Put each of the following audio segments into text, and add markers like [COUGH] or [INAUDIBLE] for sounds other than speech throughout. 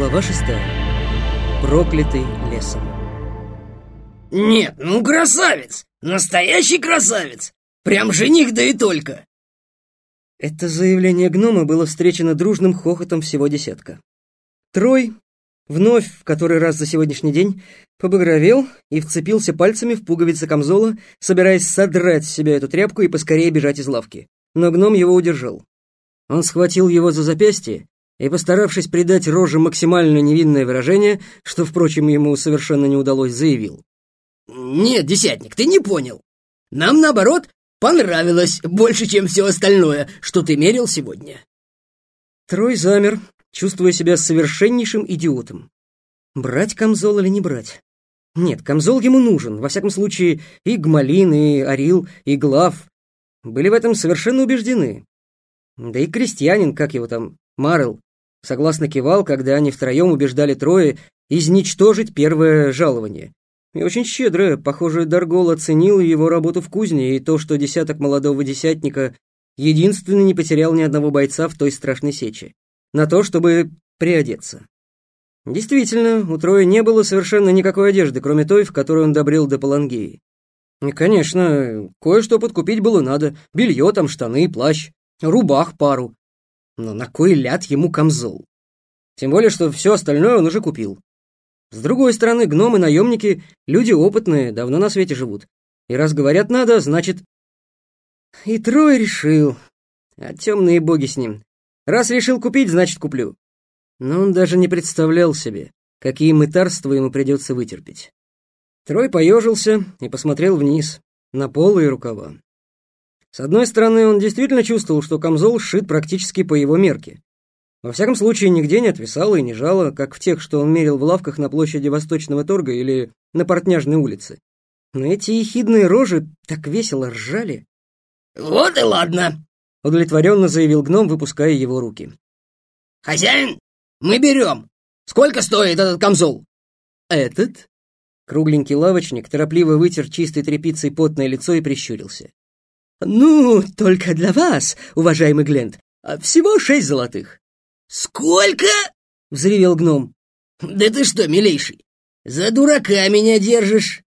Глава шестая. Проклятый лесом. Нет, ну красавец! Настоящий красавец! Прям жених, да и только! Это заявление гнома было встречено дружным хохотом всего десятка. Трой, вновь в который раз за сегодняшний день, побагровел и вцепился пальцами в пуговицы камзола, собираясь содрать с себя эту тряпку и поскорее бежать из лавки. Но гном его удержал. Он схватил его за запястье и, постаравшись придать роже максимально невинное выражение, что, впрочем, ему совершенно не удалось, заявил. «Нет, десятник, ты не понял. Нам, наоборот, понравилось больше, чем все остальное, что ты мерил сегодня». Трой замер, чувствуя себя совершеннейшим идиотом. Брать камзол или не брать? Нет, камзол ему нужен. Во всяком случае, и Гмалин, и Орил, и Глав были в этом совершенно убеждены. Да и крестьянин, как его там, Марл, согласно кивал, когда они втроем убеждали Троя изничтожить первое жалование. И очень щедро, похоже, Даргол оценил его работу в кузне и то, что десяток молодого десятника единственный не потерял ни одного бойца в той страшной сече, на то, чтобы приодеться. Действительно, у Троя не было совершенно никакой одежды, кроме той, в которой он добрел до Палангеи. И, конечно, кое-что подкупить было надо. Белье там, штаны, плащ, рубах пару. Но на кой ляд ему камзол? Тем более, что все остальное он уже купил. С другой стороны, гномы-наемники — люди опытные, давно на свете живут. И раз говорят надо, значит... И Трой решил. А темные боги с ним. Раз решил купить, значит куплю. Но он даже не представлял себе, какие мытарства ему придется вытерпеть. Трой поежился и посмотрел вниз, на полы и рукава. С одной стороны, он действительно чувствовал, что камзол сшит практически по его мерке. Во всяком случае, нигде не отвисало и не жало, как в тех, что он мерил в лавках на площади Восточного торга или на Портняжной улице. Но эти ехидные рожи так весело ржали. «Вот и ладно», — удовлетворенно заявил гном, выпуская его руки. «Хозяин, мы берем. Сколько стоит этот камзол?» «Этот?» Кругленький лавочник торопливо вытер чистой тряпицей потное лицо и прищурился. «Ну, только для вас, уважаемый Глент. Всего шесть золотых». «Сколько?» — взревел гном. «Да ты что, милейший, за дурака меня держишь!»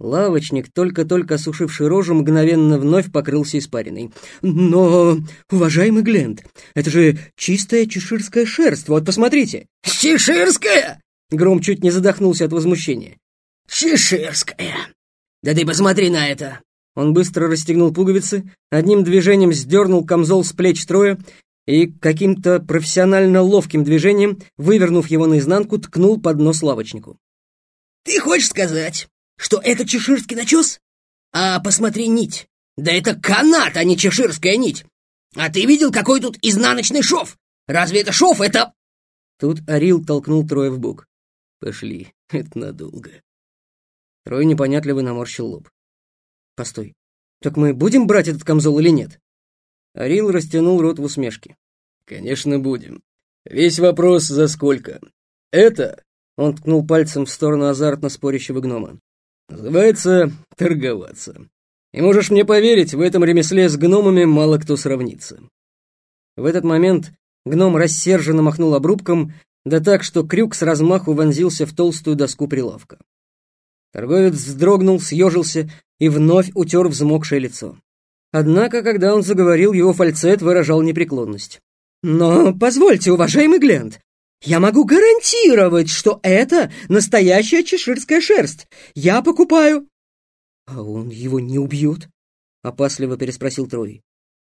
Лавочник, только-только осушивший рожу, мгновенно вновь покрылся испариной. «Но, уважаемый Глент, это же чистая чеширская шерсть, вот посмотрите!» «Чеширская?» Гром чуть не задохнулся от возмущения. «Чеширская! Да ты посмотри на это! Он быстро расстегнул пуговицы, одним движением сдернул камзол с плеч Троя и каким-то профессионально ловким движением, вывернув его наизнанку, ткнул под нос лавочнику. «Ты хочешь сказать, что это чеширский начес? А посмотри нить. Да это канат, а не чеширская нить. А ты видел, какой тут изнаночный шов? Разве это шов? Это...» Тут Арил толкнул Троя в бок. «Пошли, [LAUGHS] это надолго». Трой непонятливо наморщил лоб. Постой, так мы будем брать этот камзол или нет? Арил растянул рот в усмешке. Конечно, будем. Весь вопрос за сколько. Это, он ткнул пальцем в сторону азартно спорящего гнома, называется торговаться. И можешь мне поверить, в этом ремесле с гномами мало кто сравнится. В этот момент гном рассерженно махнул обрубком, да так, что крюк с размаху вонзился в толстую доску прилавка. Торговец вздрогнул, съежился и вновь утер взмокшее лицо. Однако, когда он заговорил, его фальцет выражал непреклонность. «Но позвольте, уважаемый Глент, я могу гарантировать, что это настоящая чеширская шерсть. Я покупаю...» «А он его не убьет?» — опасливо переспросил Трой.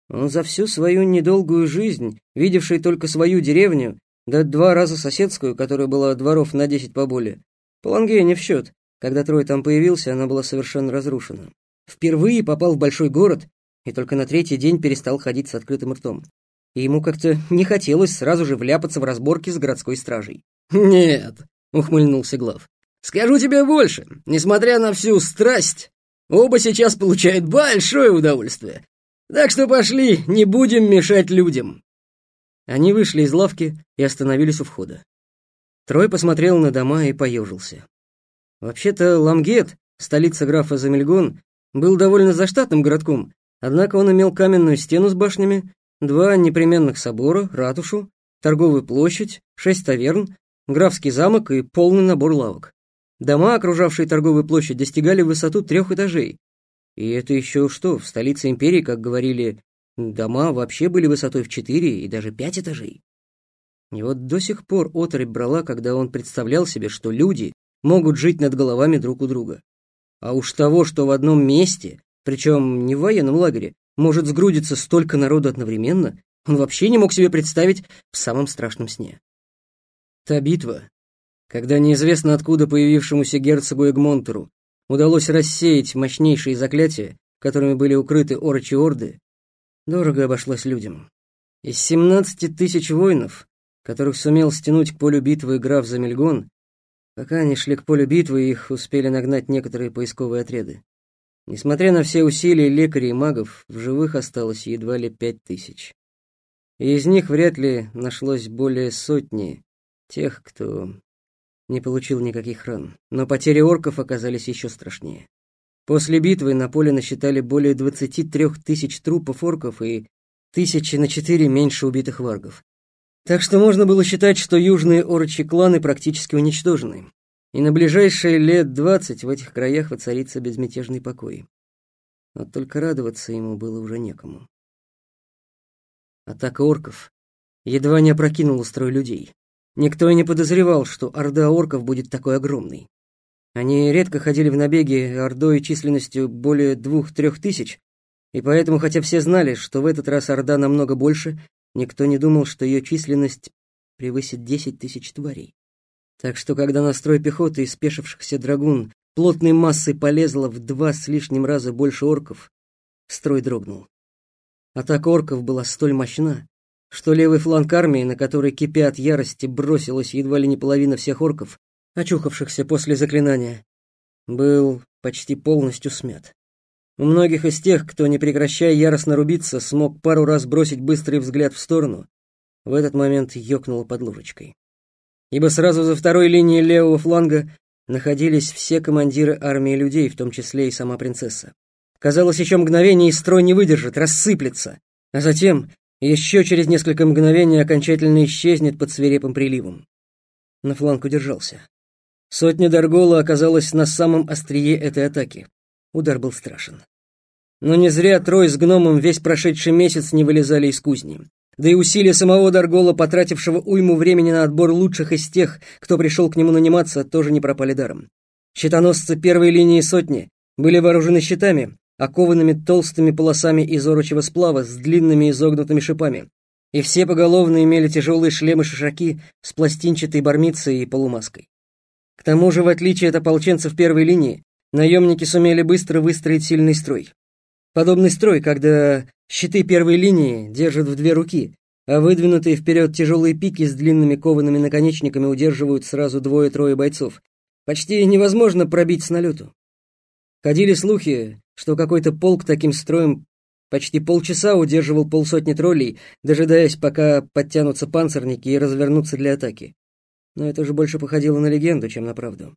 Он за всю свою недолгую жизнь, видевший только свою деревню, да два раза соседскую, которая была дворов на десять поболее, Палангея не в счет, когда Трой там появился, она была совершенно разрушена. Впервые попал в большой город и только на третий день перестал ходить с открытым ртом. И ему как-то не хотелось сразу же вляпаться в разборки с городской стражей. «Нет», — ухмыльнулся Глав, — «скажу тебе больше. Несмотря на всю страсть, оба сейчас получают большое удовольствие. Так что пошли, не будем мешать людям». Они вышли из лавки и остановились у входа. Трой посмотрел на дома и поежился. Вообще-то Ламгет, столица графа Замельгон, был довольно заштатным городком, однако он имел каменную стену с башнями, два непременных собора, ратушу, торговую площадь, шесть таверн, графский замок и полный набор лавок. Дома, окружавшие торговую площадь, достигали высоту трех этажей. И это еще что, в столице империи, как говорили, дома вообще были высотой в четыре и даже пять этажей. И вот до сих пор отрыбь брала, когда он представлял себе, что люди могут жить над головами друг у друга. А уж того, что в одном месте, причем не в военном лагере, может сгрудиться столько народу одновременно, он вообще не мог себе представить в самом страшном сне. Та битва, когда неизвестно откуда появившемуся герцогу Эгмонтеру удалось рассеять мощнейшие заклятия, которыми были укрыты орочи Орды, дорого обошлась людям. Из 17 тысяч воинов, которых сумел стянуть к полю битвы граф Замельгон, пока они шли к полю битвы, их успели нагнать некоторые поисковые отряды. Несмотря на все усилия лекарей и магов, в живых осталось едва ли пять тысяч. И из них вряд ли нашлось более сотни тех, кто не получил никаких ран. Но потери орков оказались еще страшнее. После битвы на поле насчитали более 23 тысяч трупов орков и тысячи на четыре меньше убитых варгов. Так что можно было считать, что южные орочи кланы практически уничтожены, и на ближайшие лет двадцать в этих краях воцарится безмятежный покой. Но только радоваться ему было уже некому. Атака орков едва не опрокинула строй людей. Никто и не подозревал, что орда орков будет такой огромной. Они редко ходили в набеги ордой численностью более двух-трех тысяч, и поэтому, хотя все знали, что в этот раз орда намного больше, никто не думал, что ее численность превысит десять тысяч тварей. Так что, когда на строй пехоты и спешившихся драгун плотной массой полезло в два с лишним раза больше орков, строй дрогнул. Атака орков была столь мощна, что левый фланг армии, на который, кипя от ярости, бросилась едва ли не половина всех орков, очухавшихся после заклинания, был почти полностью смят. У многих из тех, кто, не прекращая яростно рубиться, смог пару раз бросить быстрый взгляд в сторону, в этот момент ёкнуло под ложечкой. Ибо сразу за второй линией левого фланга находились все командиры армии людей, в том числе и сама принцесса. Казалось, еще мгновение, и строй не выдержит, рассыплется, а затем еще через несколько мгновений окончательно исчезнет под свирепым приливом. На фланг удержался. Сотня Даргола оказалась на самом острие этой атаки. Удар был страшен. Но не зря Трой с гномом весь прошедший месяц не вылезали из кузни. Да и усилия самого Даргола, потратившего уйму времени на отбор лучших из тех, кто пришел к нему наниматься, тоже не пропали даром. Щитоносцы первой линии сотни были вооружены щитами, окованными толстыми полосами из орочего сплава с длинными изогнутыми шипами, и все поголовно имели тяжелые шлемы-шишаки с пластинчатой бармицей и полумаской. К тому же, в отличие от ополченцев первой линии, наемники сумели быстро выстроить сильный строй. Подобный строй, когда щиты первой линии держат в две руки, а выдвинутые вперед тяжелые пики с длинными коваными наконечниками удерживают сразу двое-трое бойцов. Почти невозможно пробить с налету. Ходили слухи, что какой-то полк таким строем почти полчаса удерживал полсотни троллей, дожидаясь, пока подтянутся панцирники и развернутся для атаки. Но это уже больше походило на легенду, чем на правду.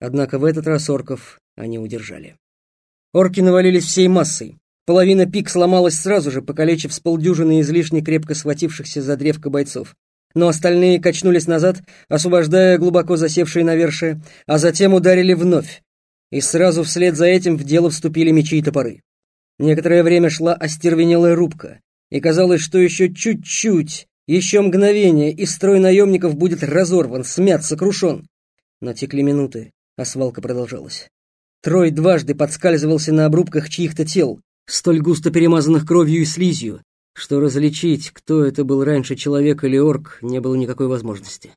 Однако в этот раз орков они удержали. Орки навалились всей массой. Половина пик сломалась сразу же, покалечив с полдюжины излишне крепко схватившихся за древко бойцов. Но остальные качнулись назад, освобождая глубоко засевшие навершие, а затем ударили вновь, и сразу вслед за этим в дело вступили мечи и топоры. Некоторое время шла остервенелая рубка, и казалось, что еще чуть-чуть, еще мгновение, и строй наемников будет разорван, смят, сокрушен. Но текли минуты, а свалка продолжалась. Трой дважды подскальзывался на обрубках чьих-то тел, столь густо перемазанных кровью и слизью, что различить, кто это был раньше, человек или орк, не было никакой возможности.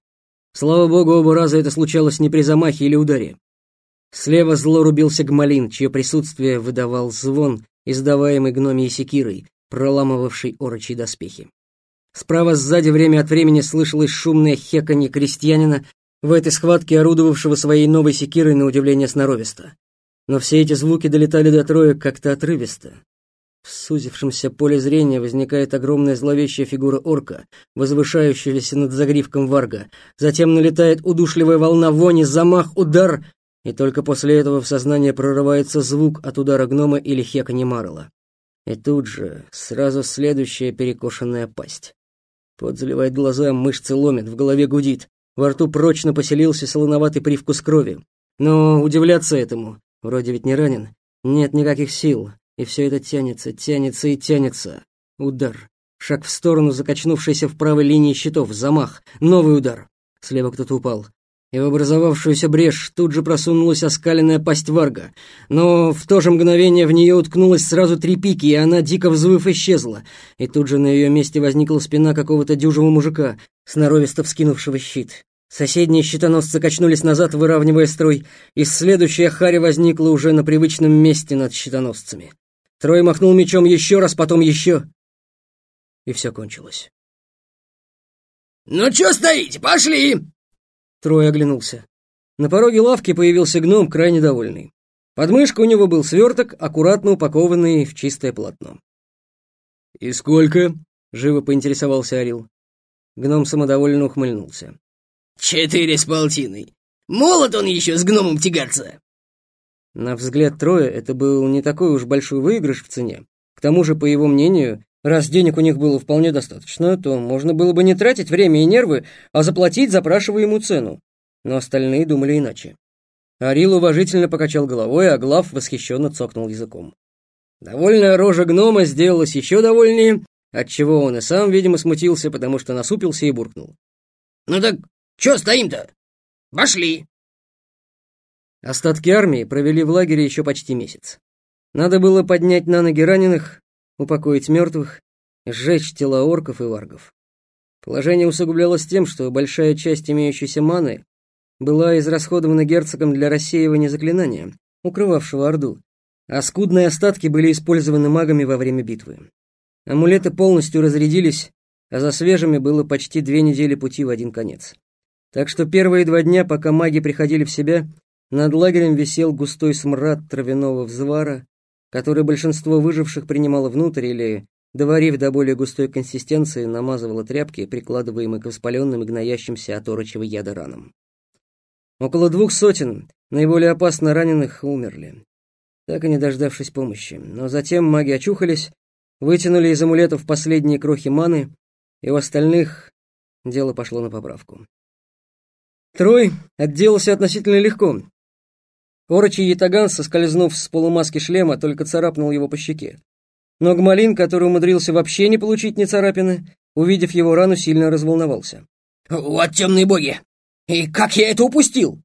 Слава богу, оба раза это случалось не при замахе или ударе. Слева зло рубился гмалин, чье присутствие выдавал звон, издаваемый гномией секирой, проламывавший орочьи доспехи. Справа сзади время от времени слышалось шумное хеканье крестьянина, в этой схватке орудовавшего своей новой секирой на удивление сноровисто. Но все эти звуки долетали до троя как-то отрывисто. В сузившемся поле зрения возникает огромная зловещая фигура орка, возвышающаяся над загривком варга. Затем налетает удушливая волна вони, замах, удар, и только после этого в сознание прорывается звук от удара гнома или хеканье Марла. И тут же сразу следующая перекошенная пасть. Пот заливает глаза, мышцы ломят, в голове гудит. Во рту прочно поселился солоноватый привкус крови. Но удивляться этому, вроде ведь не ранен, нет никаких сил, и все это тянется, тянется и тянется. Удар. Шаг в сторону, закачнувшийся в правой линии щитов, замах, новый удар. Слева кто-то упал. И в образовавшуюся брешь тут же просунулась оскаленная пасть варга. Но в то же мгновение в нее уткнулось сразу три пики, и она, дико взвыв, исчезла. И тут же на ее месте возникла спина какого-то дюжего мужика, сноровисто вскинувшего щит. Соседние щитоносцы качнулись назад, выравнивая строй, и следующая харя возникла уже на привычном месте над щитоносцами. Трой махнул мечом еще раз, потом еще. И все кончилось. «Ну чё стоите? Пошли!» Трой оглянулся. На пороге лавки появился гном, крайне довольный. Под мышкой у него был сверток, аккуратно упакованный в чистое полотно. «И сколько?» — живо поинтересовался Орил. Гном самодовольно ухмыльнулся. «Четыре с полтиной. Молод он еще с гномом тягаться!» На взгляд Троя это был не такой уж большой выигрыш в цене. К тому же, по его мнению, раз денег у них было вполне достаточно, то можно было бы не тратить время и нервы, а заплатить запрашиваемую цену. Но остальные думали иначе. Арил уважительно покачал головой, а Глав восхищенно цокнул языком. Довольная рожа гнома сделалась еще довольнее, отчего он и сам, видимо, смутился, потому что насупился и буркнул. «Ну так чё стоим-то? Пошли!» Остатки армии провели в лагере еще почти месяц. Надо было поднять на ноги раненых, упокоить мертвых, сжечь тела орков и варгов. Положение усугублялось тем, что большая часть имеющейся маны была израсходована герцогом для рассеивания заклинания, укрывавшего Орду, а скудные остатки были использованы магами во время битвы. Амулеты полностью разрядились, а за свежими было почти две недели пути в один конец. Так что первые два дня, пока маги приходили в себя, над лагерем висел густой смрад травяного взвара, который большинство выживших принимало внутрь или, доварив до более густой консистенции, намазывало тряпки, прикладываемые к воспаленным и гноящимся от орочего яда ранам. Около двух сотен наиболее опасно раненых умерли, так и не дождавшись помощи. Но затем маги очухались, вытянули из амулетов последние крохи маны, и у остальных дело пошло на поправку. Трой отделался относительно легко, Орочий ятаган, соскользнув с полумаски шлема, только царапнул его по щеке. Но Гмалин, который умудрился вообще не получить ни царапины, увидев его рану, сильно разволновался. «Вот темные боги! И как я это упустил?»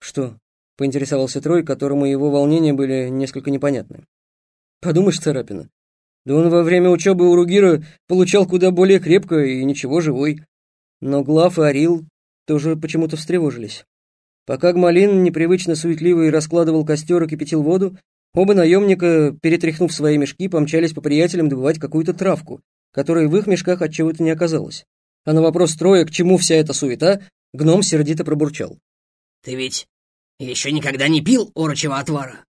«Что?» — поинтересовался Трой, которому его волнения были несколько непонятны. «Подумаешь, царапина. Да он во время учебы у Ругира получал куда более крепко и ничего, живой. Но Глав и Орил тоже почему-то встревожились. Пока Гмалин, непривычно суетливый, раскладывал костер и кипятил воду, оба наемника, перетряхнув свои мешки, помчались по приятелям добывать какую-то травку, которой в их мешках от чего-то не оказалось. А на вопрос Троя, к чему вся эта суета, гном сердито пробурчал. «Ты ведь еще никогда не пил орочего отвара?»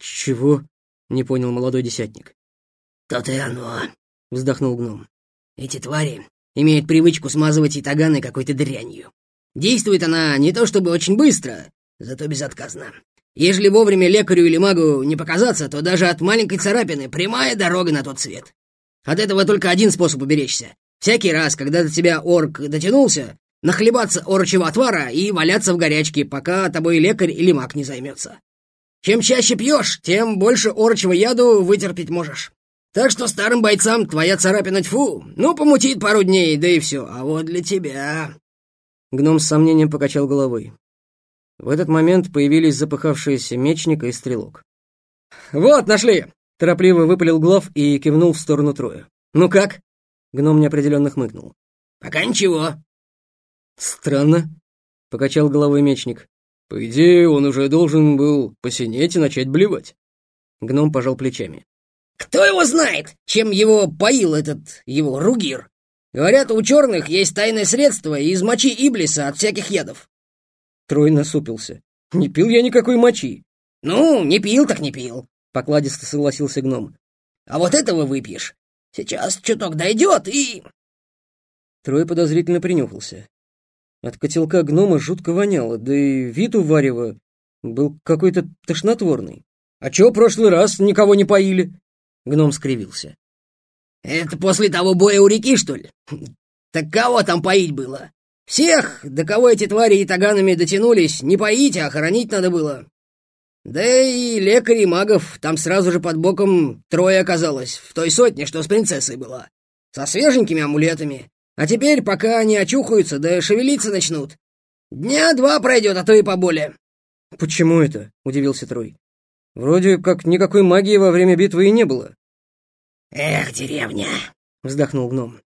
«Чего?» — не понял молодой десятник. «То-то и оно», — вздохнул гном. «Эти твари имеют привычку смазывать итаганы какой-то дрянью. Действует она не то чтобы очень быстро, зато безотказно. Ежели вовремя лекарю или магу не показаться, то даже от маленькой царапины прямая дорога на тот свет. От этого только один способ уберечься. Всякий раз, когда до тебя орк дотянулся, нахлебаться орочего отвара и валяться в горячке, пока тобой лекарь или маг не займется. Чем чаще пьешь, тем больше орочего яду вытерпеть можешь. Так что старым бойцам твоя царапина тьфу, ну, помутит пару дней, да и все. А вот для тебя... Гном с сомнением покачал головой. В этот момент появились запыхавшиеся мечник и стрелок. «Вот, нашли!» — торопливо выпалил глав и кивнул в сторону Троя. «Ну как?» — гном неопределенно хмыкнул. «Пока ничего». «Странно», — покачал головой мечник. «По идее, он уже должен был посинеть и начать блевать». Гном пожал плечами. «Кто его знает, чем его поил этот его Ругир? Говорят, у черных есть тайное средство из мочи Иблиса от всяких ядов. Трой насупился. Не пил я никакой мочи. Ну, не пил так не пил, покладисто согласился гном. А вот этого выпьешь. Сейчас чуток дойдет и... Трой подозрительно принюхался. От котелка гнома жутко воняло, да и вид у варева был какой-то тошнотворный. «А чё прошлый раз никого не поили?» Гном скривился. «Это после того боя у реки, что ли? [LAUGHS] Так кого там поить было? Всех, до кого эти твари и таганами дотянулись, не поить, а хоронить надо было. Да и лекарей магов там сразу же под боком трое оказалось, в той сотне, что с принцессой была, со свеженькими амулетами. А теперь, пока они очухаются, да шевелиться начнут, дня два пройдет, а то и поболее. «Почему это?» — удивился Трой. «Вроде как никакой магии во время битвы и не было». «Эх, деревня!» — вздохнул гном.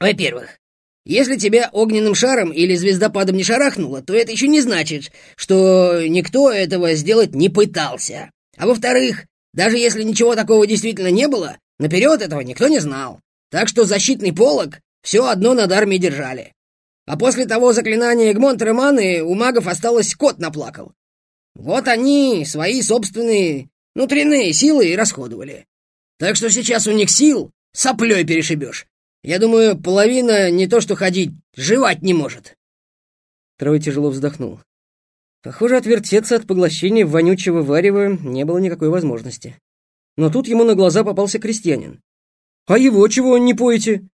«Во-первых, если тебя огненным шаром или звездопадом не шарахнуло, то это еще не значит, что никто этого сделать не пытался. А во-вторых, даже если ничего такого действительно не было, наперед этого никто не знал. Так что защитный полог все одно над армией держали. А после того заклинания Эгмонтера Маны у магов осталось кот наплакал. Вот они свои собственные внутренние силы и расходовали. Так что сейчас у них сил соплей перешибешь. Я думаю, половина не то что ходить, жевать не может. Трой тяжело вздохнул. Похоже, отвертеться от поглощения вонючего варева не было никакой возможности. Но тут ему на глаза попался крестьянин. «А его чего не поете?»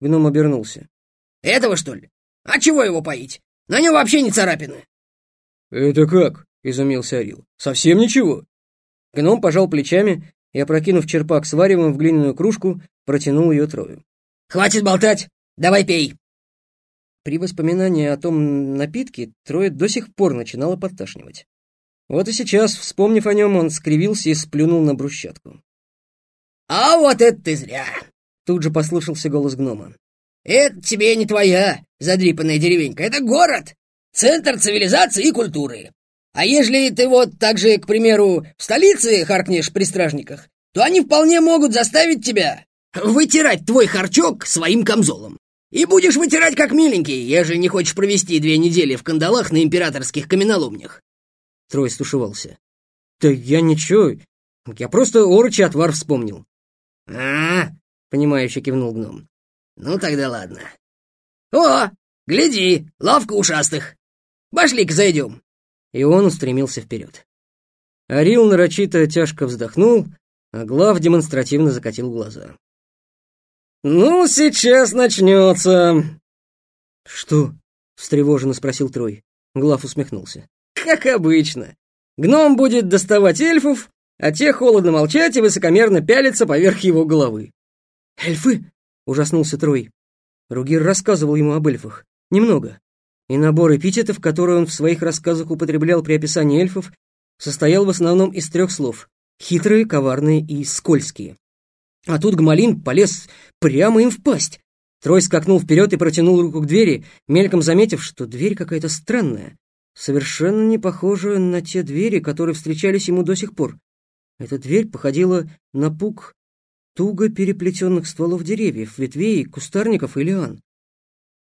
Гном обернулся. «Этого, что ли? А чего его поить? На нем вообще не царапины». «Это как?» — изумился Орил. «Совсем ничего?» Гном пожал плечами и, опрокинув черпак с варевом в глиняную кружку, протянул ее Трою. Хватит болтать! Давай пей!» При воспоминании о том напитке Трое до сих пор начинало подташнивать. Вот и сейчас, вспомнив о нем, он скривился и сплюнул на брусчатку. «А вот это ты зря!» Тут же послышался голос гнома. «Это тебе не твоя задрипанная деревенька, это город, центр цивилизации и культуры. А ежели ты вот так же, к примеру, в столице харкнешь при стражниках, то они вполне могут заставить тебя вытирать твой харчок своим камзолом. И будешь вытирать как миленький, ежели не хочешь провести две недели в кандалах на императорских каменоломнях. Трой стушевался. Да я ничего, я просто орочий отвар вспомнил. А, -а, -а понимающе кивнул гном. Ну тогда ладно. О, гляди, лавка ушастых. Пошли-ка зайдем. И он устремился вперед. Орил нарочито тяжко вздохнул, а Глав демонстративно закатил глаза. «Ну, сейчас начнется!» «Что?» — встревоженно спросил Трой. Глав усмехнулся. «Как обычно. Гном будет доставать эльфов, а те холодно молчать и высокомерно пялиться поверх его головы». «Эльфы?» — ужаснулся Трой. Ругир рассказывал ему об эльфах. Немного. И набор эпитетов, которые он в своих рассказах употреблял при описании эльфов, состоял в основном из трех слов — хитрые, коварные и скользкие. А тут Гмалин полез прямо им в пасть. Трой скакнул вперед и протянул руку к двери, мельком заметив, что дверь какая-то странная, совершенно не похожая на те двери, которые встречались ему до сих пор. Эта дверь походила на пук туго переплетенных стволов деревьев, ветвей, кустарников и лиан.